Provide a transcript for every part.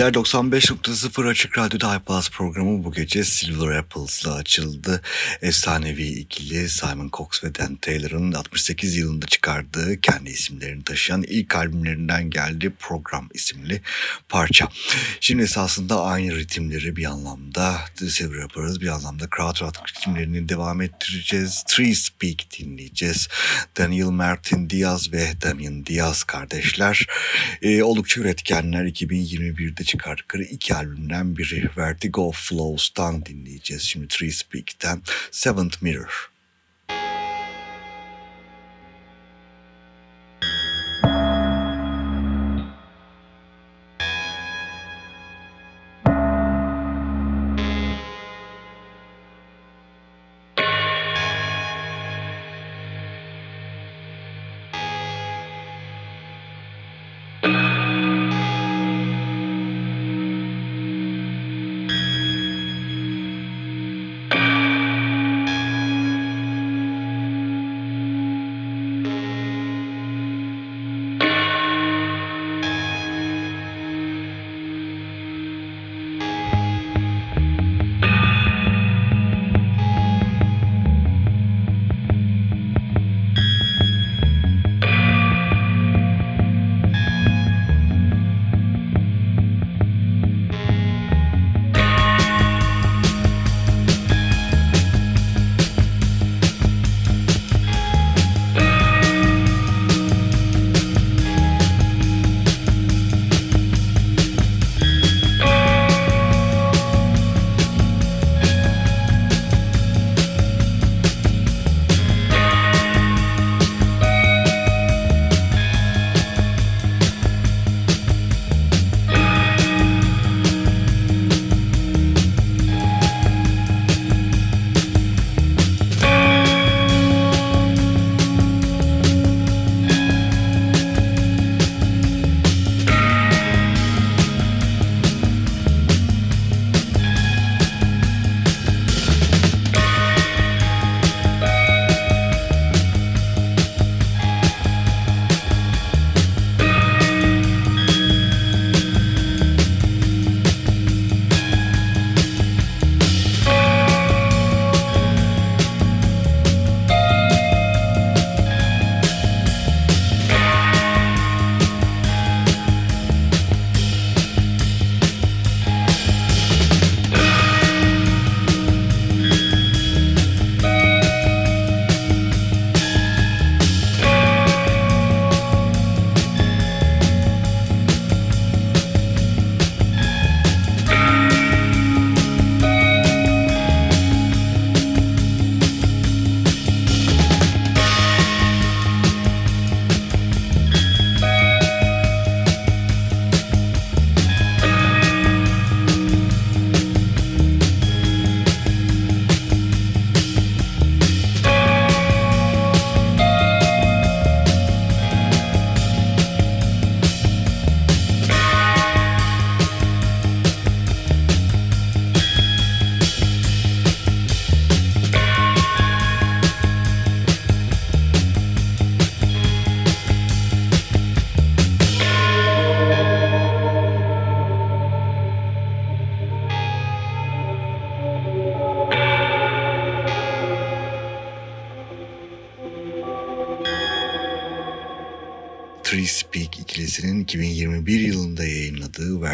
geceler 95.0 Açık Radyo'da iPlus programı bu gece Silver Apples'la açıldı. Efsanevi ikili Simon Cox ve Dan Taylor'ın 68 yılında çıkardığı kendi isimlerini taşıyan ilk albümlerinden geldi Program isimli parça. Şimdi esasında aynı ritimleri bir anlamda Silver yaparız bir anlamda Krautrock ritimlerini devam ettireceğiz. Three Speak dinleyeceğiz. Daniel Martin Diaz ve Damien Diaz kardeşler. Ee, oldukça üretkenler 2021 2021'de çıkardıkları iki albümden biri Vertigo Flows'tan dinleyeceğiz. Şimdi Three Speak'ten Seventh Mirror.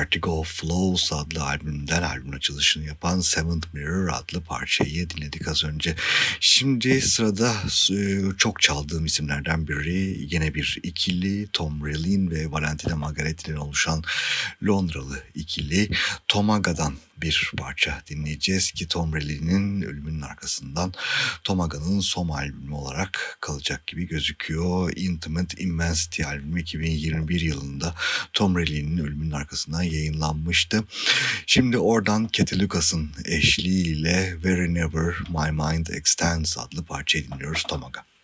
Vertigo Flows adlı albümden albüm açılışını yapan Seventh Mirror adlı parçayı dinledik az önce. Şimdi sırada e, çok çaldığım isimlerden biri yine bir ikili Tom Relin ve Valentina Margaretti'den oluşan Londralı ikili Tomaga'dan bir parça dinleyeceğiz ki Tom Reilly'nin ölümünün arkasından Tomaga'nın son albümü olarak kalacak gibi gözüküyor. Intimate Immensity albümü 2021 yılında Tom Reilly'nin ölümünün arkasından yayınlanmıştı. Şimdi oradan Katy Lucas'ın eşliğiyle Wherever My Mind Extends adlı parçayı dinliyoruz Tomaga.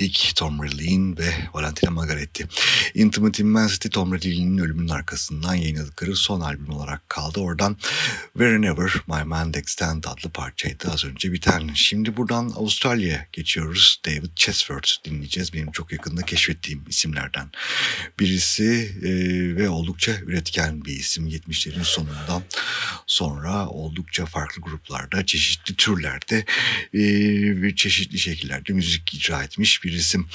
Dinlemekteydik. Tom Relin ve Valentina Margaretti. Intimate Immensity Tom Relin'in ölümünün arkasından yayınladıkları son albüm olarak kaldı. Oradan Wherever My Mind Extend adlı parçaydı az önce biten. Şimdi buradan Avustralya'ya geçiyoruz. David Chesford dinleyeceğiz. Benim çok yakında keşfettiğim isimlerden birisi e, ve oldukça üretken bir isim. 70'lerin sonundan sonra oldukça farklı gruplarda, çeşitli türlerde e, çeşitli şekillerde müzik icra etmiş bir isim.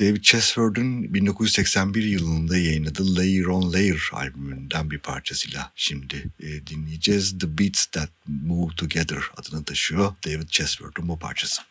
David Chesford'un 1981 yılında yayınladığı Layer on Layer albümünden bir parçasıyla şimdi e, dinleyeceğiz. The Beats That Move Together adını taşıyor David Chesford'un bu parçası.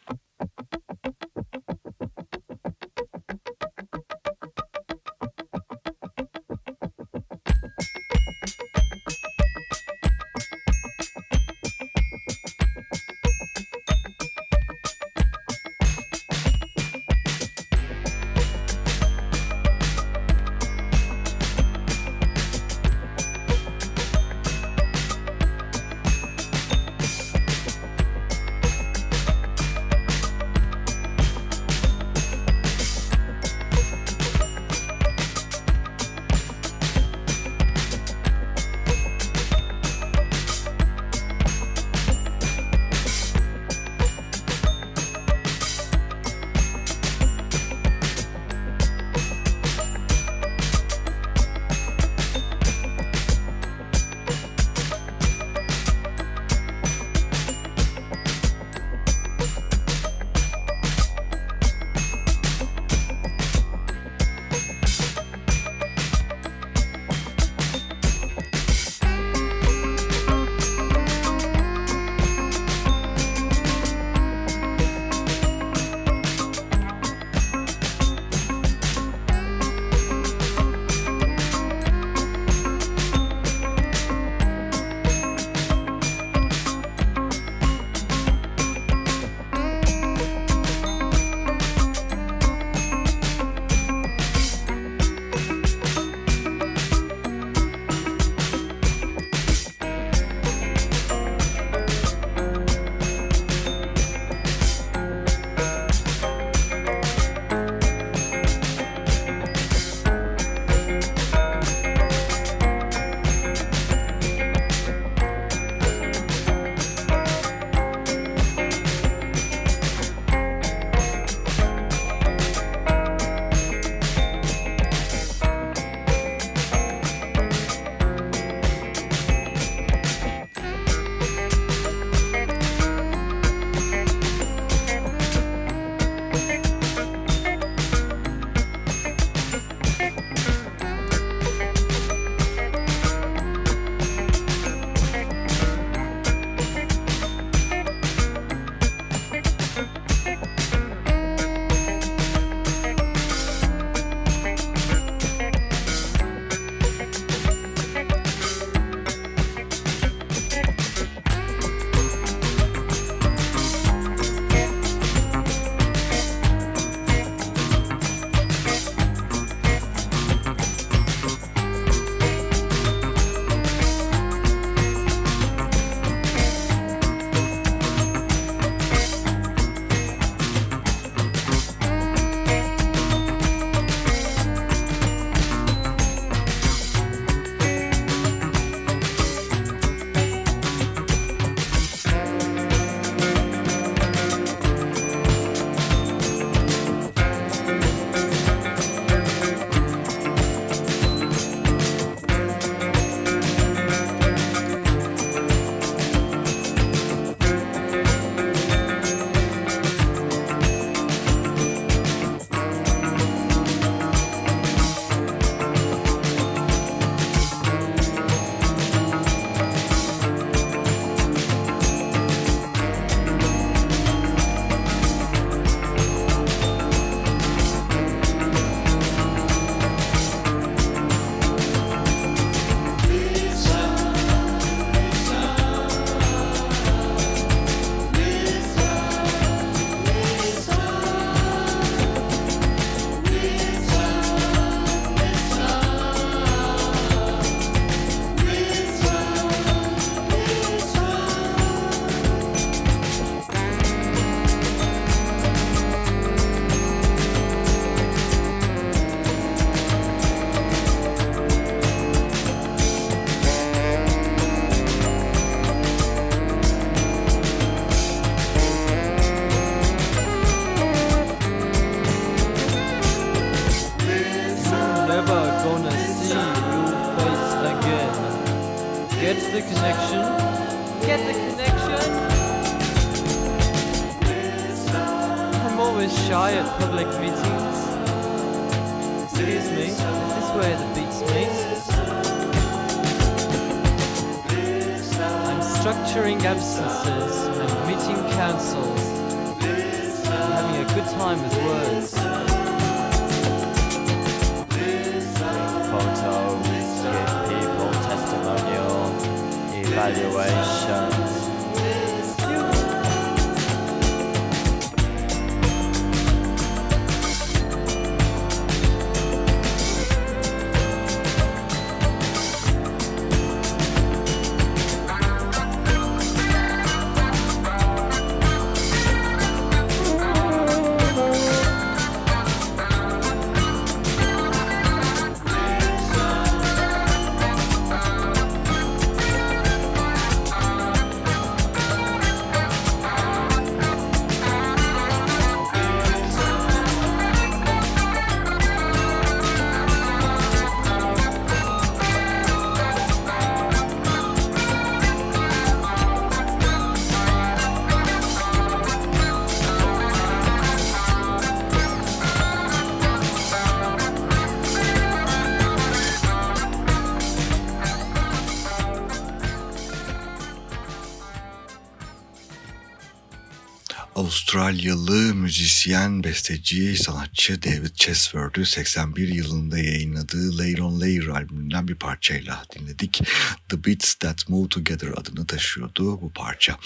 Avustralyalı müzisyen, besteci, sanatçı David Chesford'u 81 yılında yayınladığı Layer on Layer albümünden bir parçayla dinledik. The Beats That Move Together adını taşıyordu bu parça.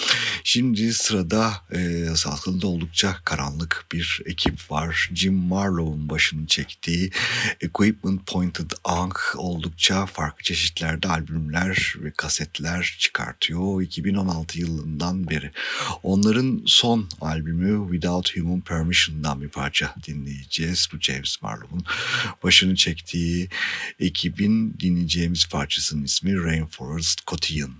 Şimdi sırada e, salkında oldukça karanlık bir ekip var. Jim Marlowe'un başını çektiği Equipment Pointed Ankh oldukça farklı çeşitlerde albümler ve kasetler çıkartıyor 2016 yılından beri. Onların son albümü Without Human Permission'dan bir parça dinleyeceğiz. Bu James Marlowe'un başını çektiği ekibin dinleyeceğimiz parçasının ismi Rainforest Cotillion.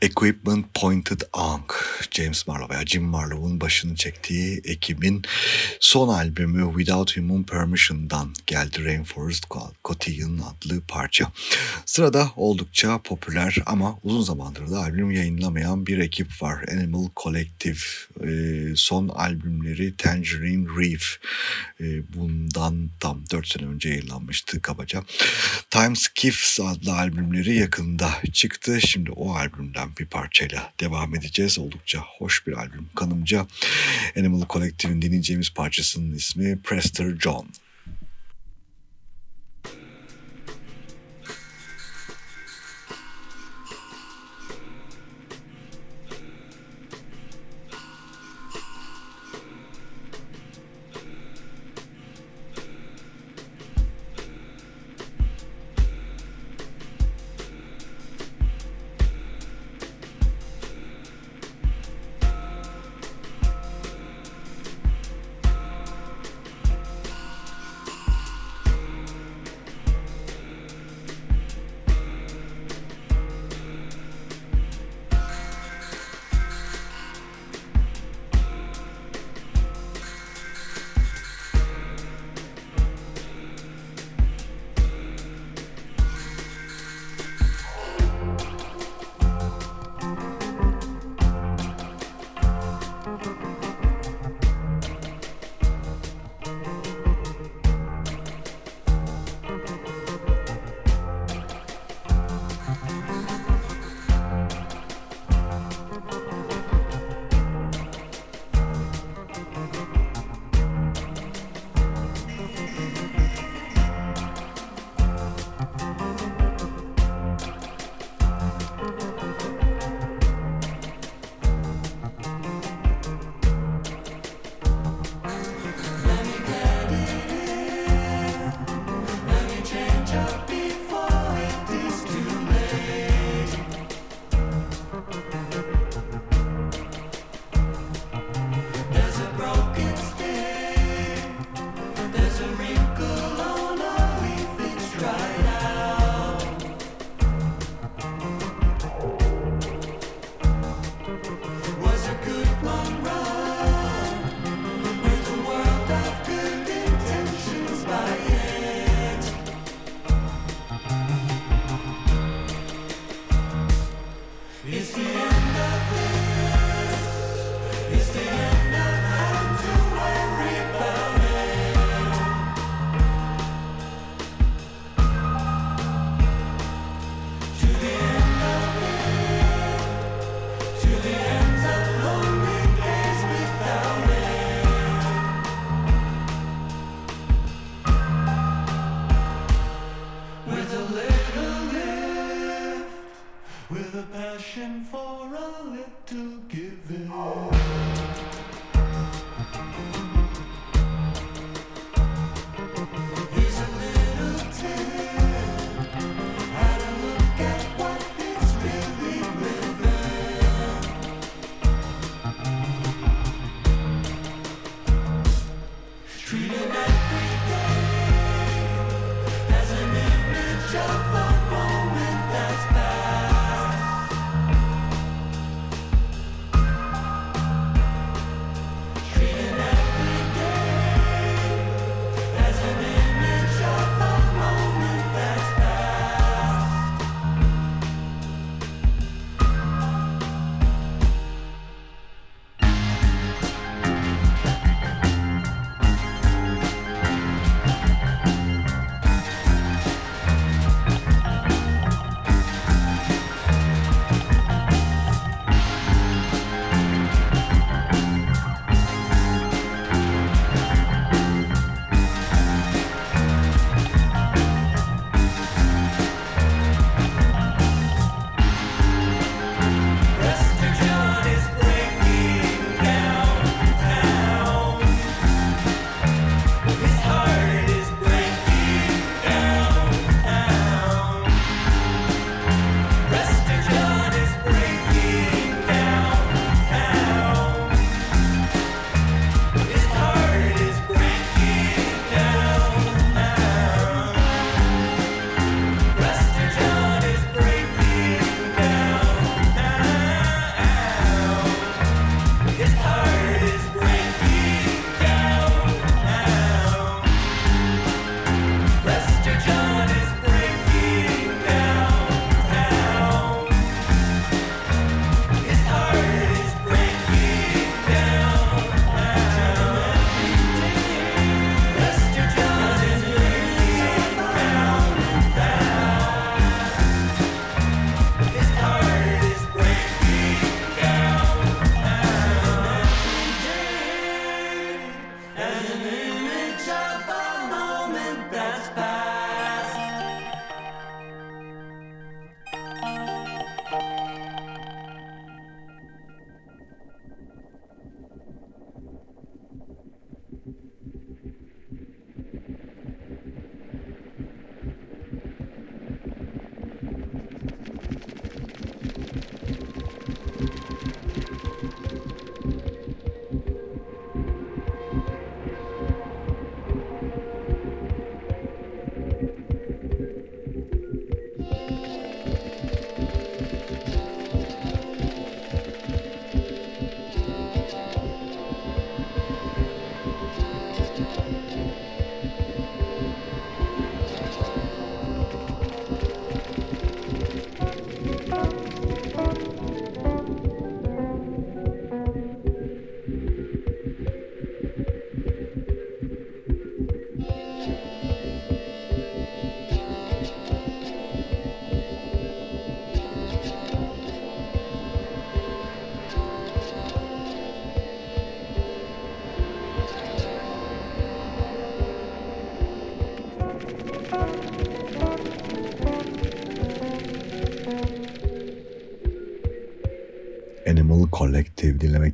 Equipment Pointed Ankh, James Marlowe veya Jim Marlowe'un başını çektiği ekibin son albümü Without Human Permission'dan geldi Rainforest Cotillion adlı parça. Sırada oldukça popüler ama uzun zamandır da albüm yayınlamayan bir ekip var. Animal Collective. Ee, son albümleri Tangerine Reef. Ee, bundan tam 4 sene önce yayınlanmıştı kabaca. Time Skiffs adlı albümleri yakında çıktı. Şimdi o albümden bir parçayla devam edeceğiz. Oldukça hoş bir albüm kanımca. Animal Collective'in dinleyeceğimiz parçasının ismi Prester John.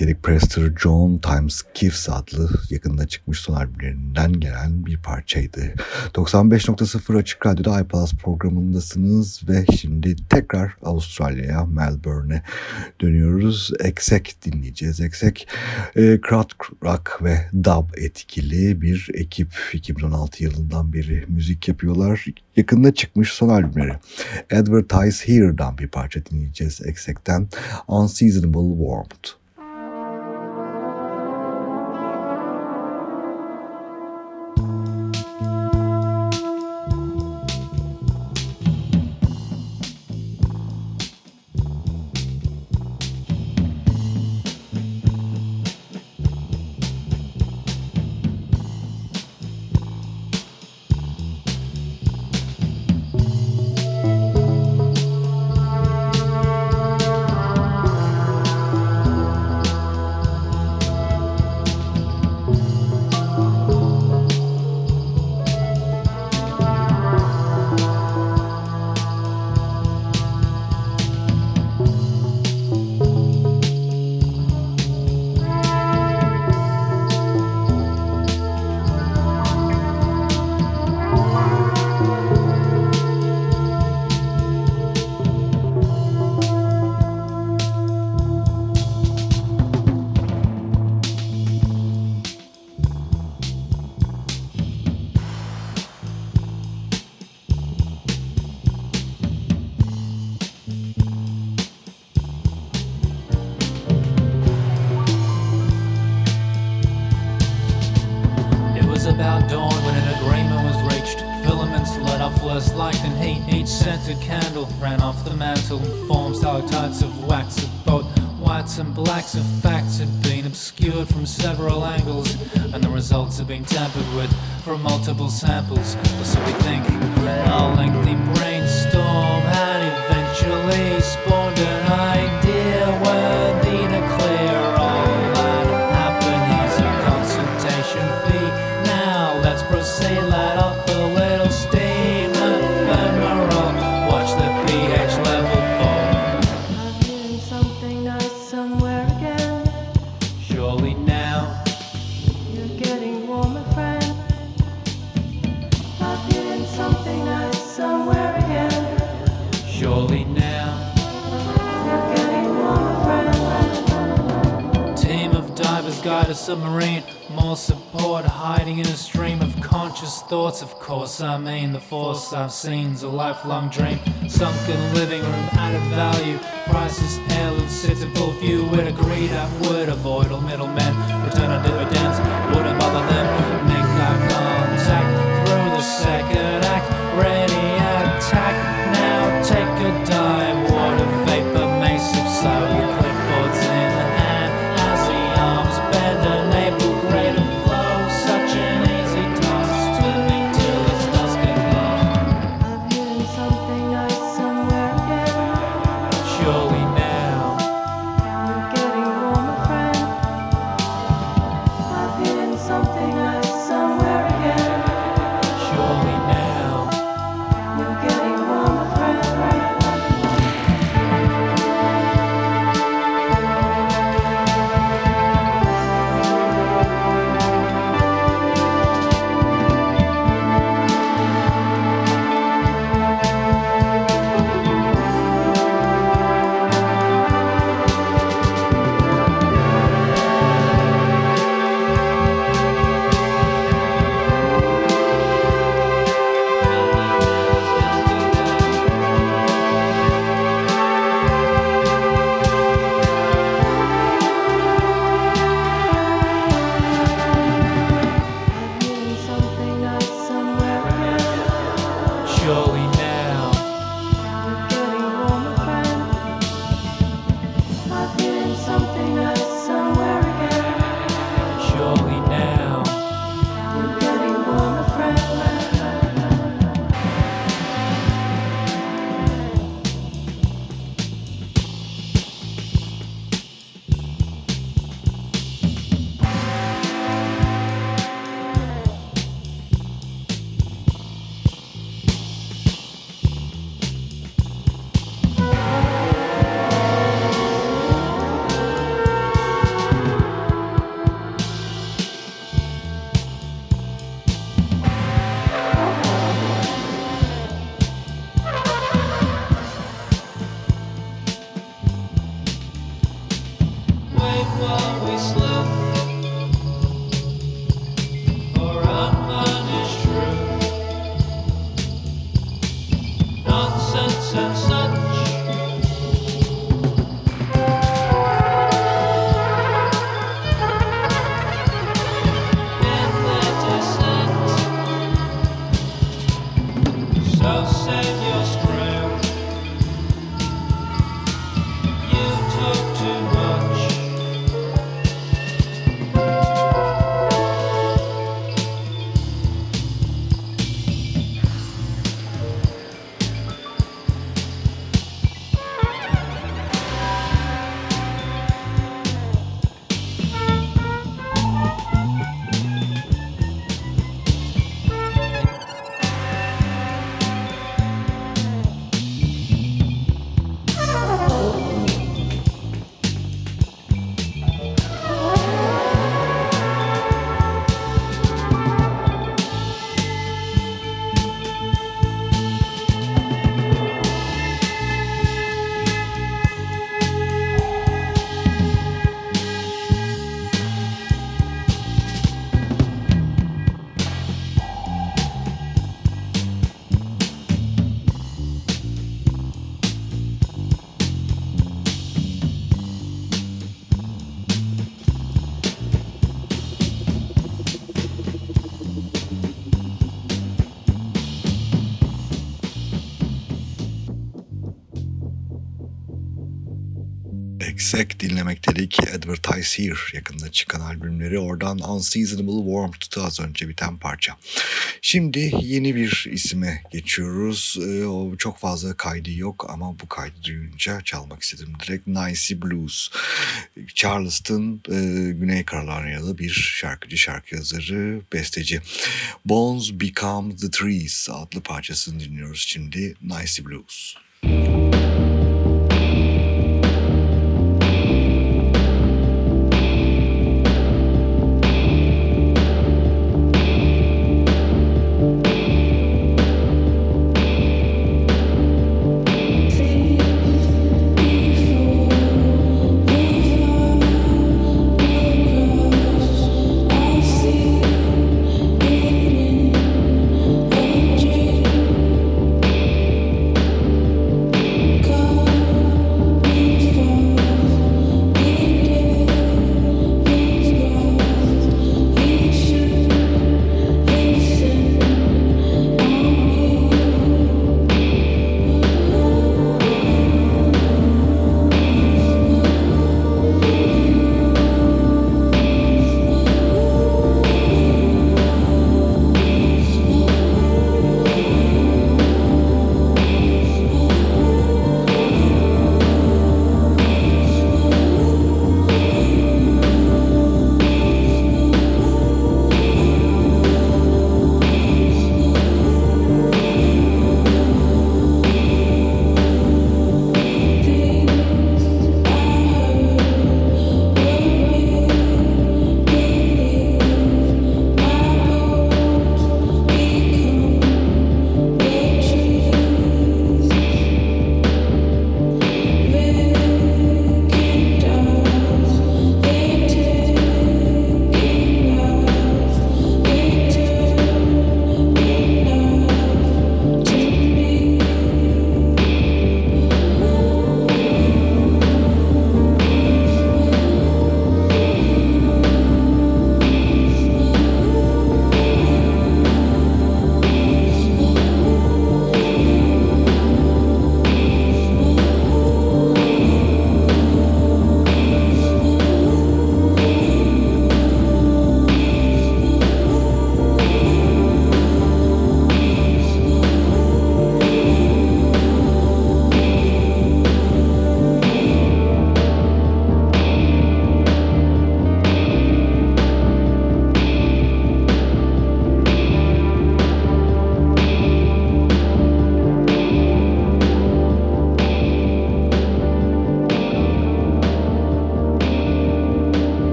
Derek Prester, John Times Kiffs adlı yakında çıkmış son albümlerinden gelen bir parçaydı. 95.0 Açık Radyo'da iPlus programındasınız ve şimdi tekrar Avustralya'ya, Melbourne'e dönüyoruz. Eksek dinleyeceğiz. Eksek, e, Krat Rock ve Dub etkili bir ekip. 2016 yılından beri müzik yapıyorlar. Yakında çıkmış son albümleri. Advertise Here'dan bir parça dinleyeceğiz Eksek'ten. Unseasonable Warmth. course, I mean the force I've seen's a lifelong dream. Sunken living room out of value. Prices hell and sits in full view. With a greed I would avoid all middlemen. Return on dividends. Dinlemekteydik Advertise Here yakında çıkan albümleri oradan Unseasonable Warmth'tı az önce biten parça. Şimdi yeni bir isime geçiyoruz. Ee, çok fazla kaydı yok ama bu kaydı duyunca çalmak istedim direkt. Nice Blues. Charleston e, Güney Carolina'lı bir şarkıcı, şarkı yazarı, besteci. Bones Become the Trees adlı parçasını dinliyoruz şimdi. Nice Blues. Thank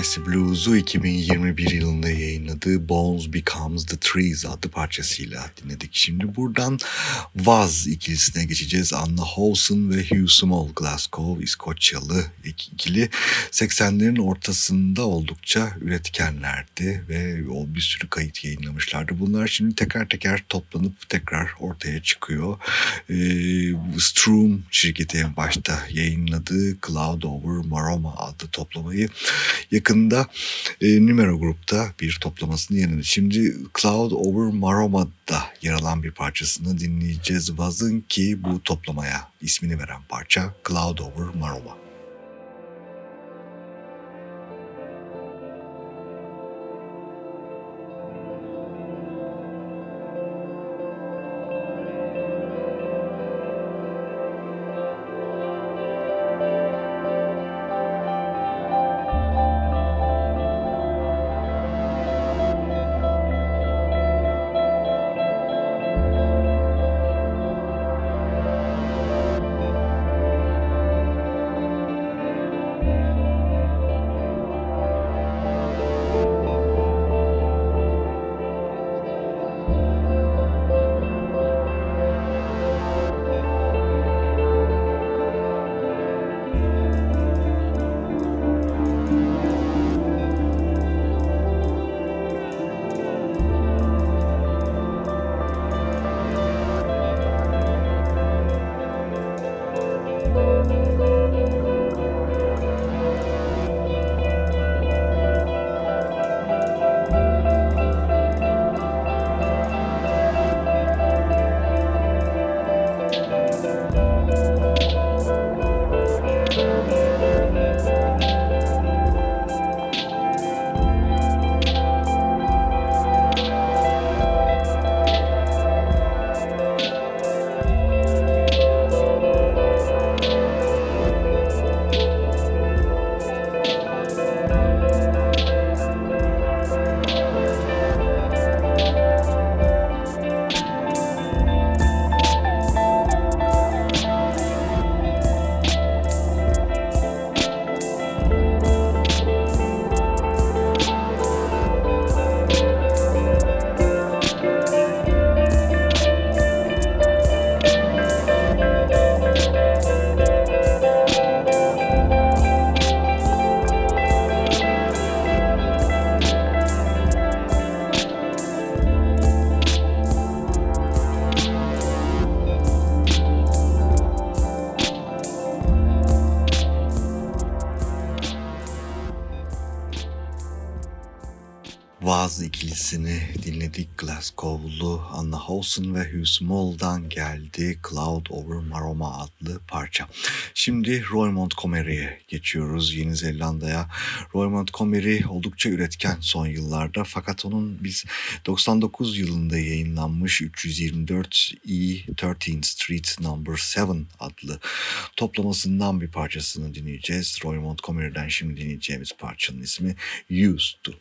Nice Blues'u 2021 yılında yayınladığı Bones Becomes the Trees adlı parçasıyla dinledik. Şimdi buradan Vaz ikilisine geçeceğiz. Anna Howson ve Hugh Small Glasgow İskoçyalı ikili 80'lerin ortasında oldukça üretkenlerdi ve bir sürü kayıt yayınlamışlardı. Bunlar şimdi teker teker toplanıp tekrar ortaya çıkıyor. Ee, Stroom şirketi en başta yayınladığı Cloud Over Maroma adlı toplamayı yakında e, Numero Grup'ta bir toplamasını yayınladı. Şimdi Cloud Over Maroma'da yer alan bir parçasını dinleyeceğiz. Vaz'ın ki bu toplamaya ismini veren parça Cloud Over Maroma. Howson ve Hugh Small'dan geldi Cloud Over Maroma adlı parça. Şimdi Roy Montgomery'e geçiyoruz Yeni Zelanda'ya. Roy Montgomery oldukça üretken son yıllarda fakat onun biz 99 yılında yayınlanmış 324 E 13 Street Number 7 adlı toplamasından bir parçasını dinleyeceğiz. Roy Montgomery'den şimdi dinleyeceğimiz parçanın ismi Used to.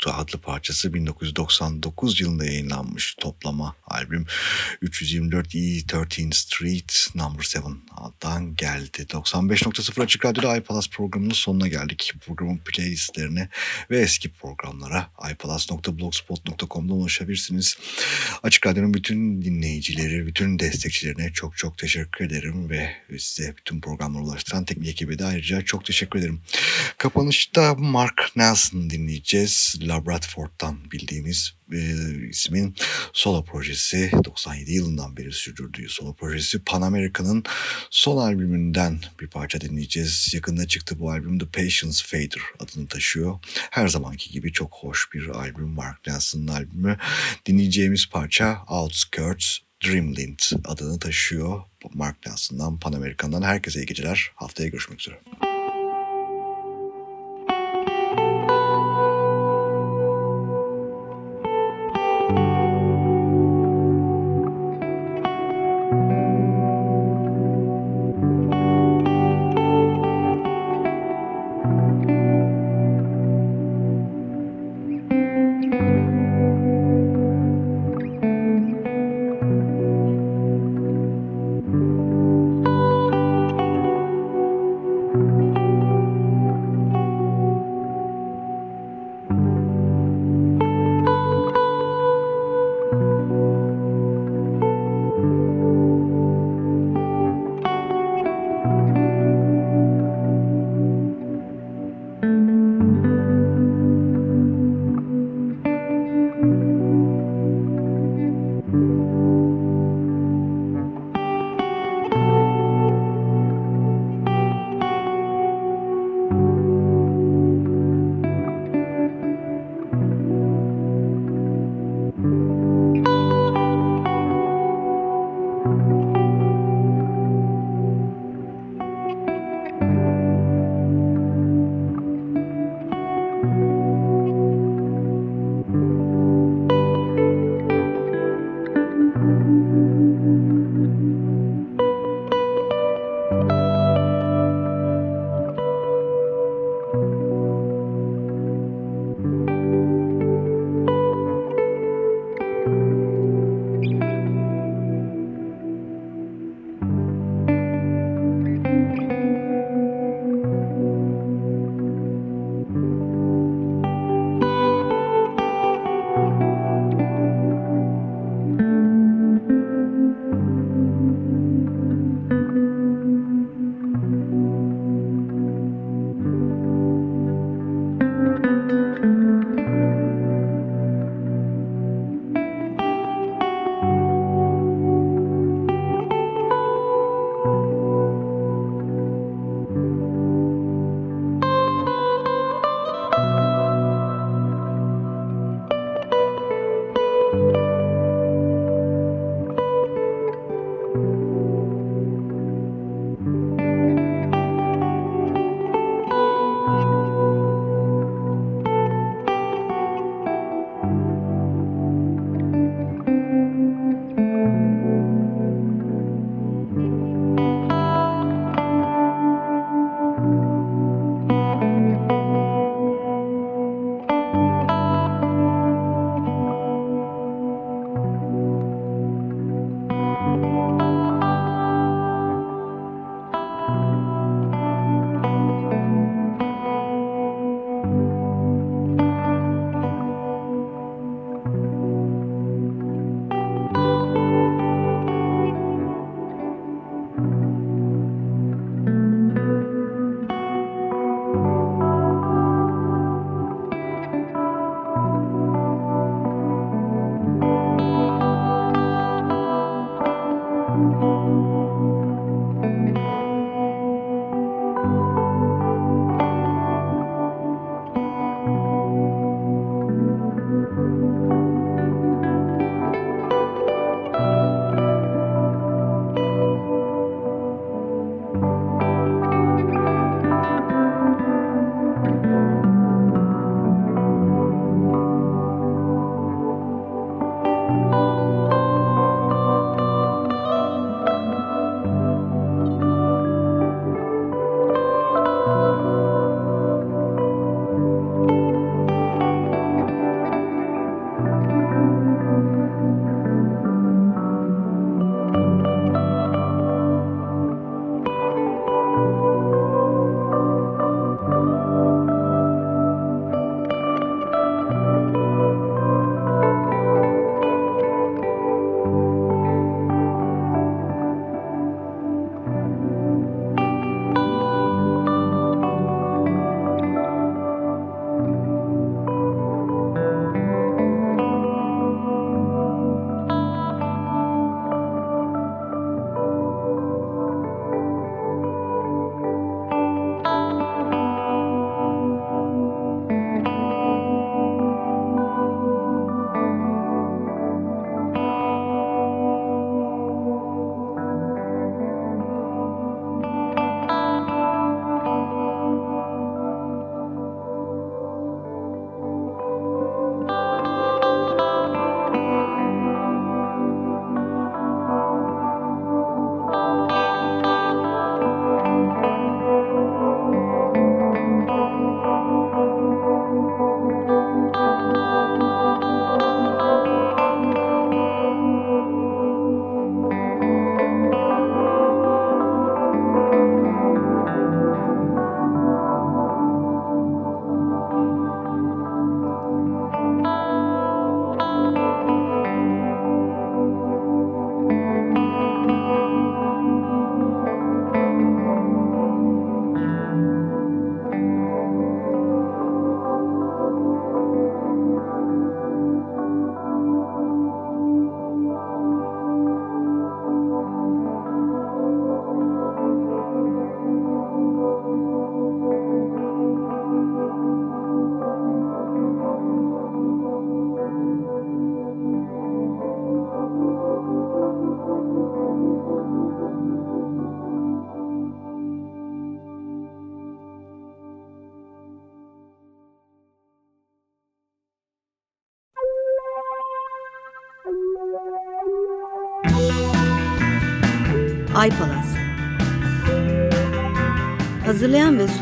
To adlı parçası 1999 yılında yayınlanmış toplama albüm 324 E 13 Street Number 7 addan geldi. 95.0 Açık Radyo'da iPalas programının sonuna geldik. Programın playlistlerine ve eski programlara iPalas.blogspot.com'da ulaşabilirsiniz. Açık Radyo'nun bütün dinleyicileri, bütün destekçilerine çok çok teşekkür ederim ve size bütün programları ulaştıran teknik ekibe de ayrıca çok teşekkür ederim. Kapanışta Mark Nelson dinleyeceğiz. Labradford'dan bildiğimiz e, ismin solo projesi 97 yılından beri sürdürdüğü solo projesi Pan America'nın son albümünden bir parça dinleyeceğiz. Yakında çıktı bu albüm The Patience Fader adını taşıyor. Her zamanki gibi çok hoş bir albüm Mark Nelson'ın albümü. Dinleyeceğimiz parça Outskirts Dreamland adını taşıyor. Mark Nelson'dan Pan American'dan herkese iyi geceler. Haftaya görüşmek üzere.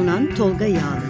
Sunan Tolga Yağlı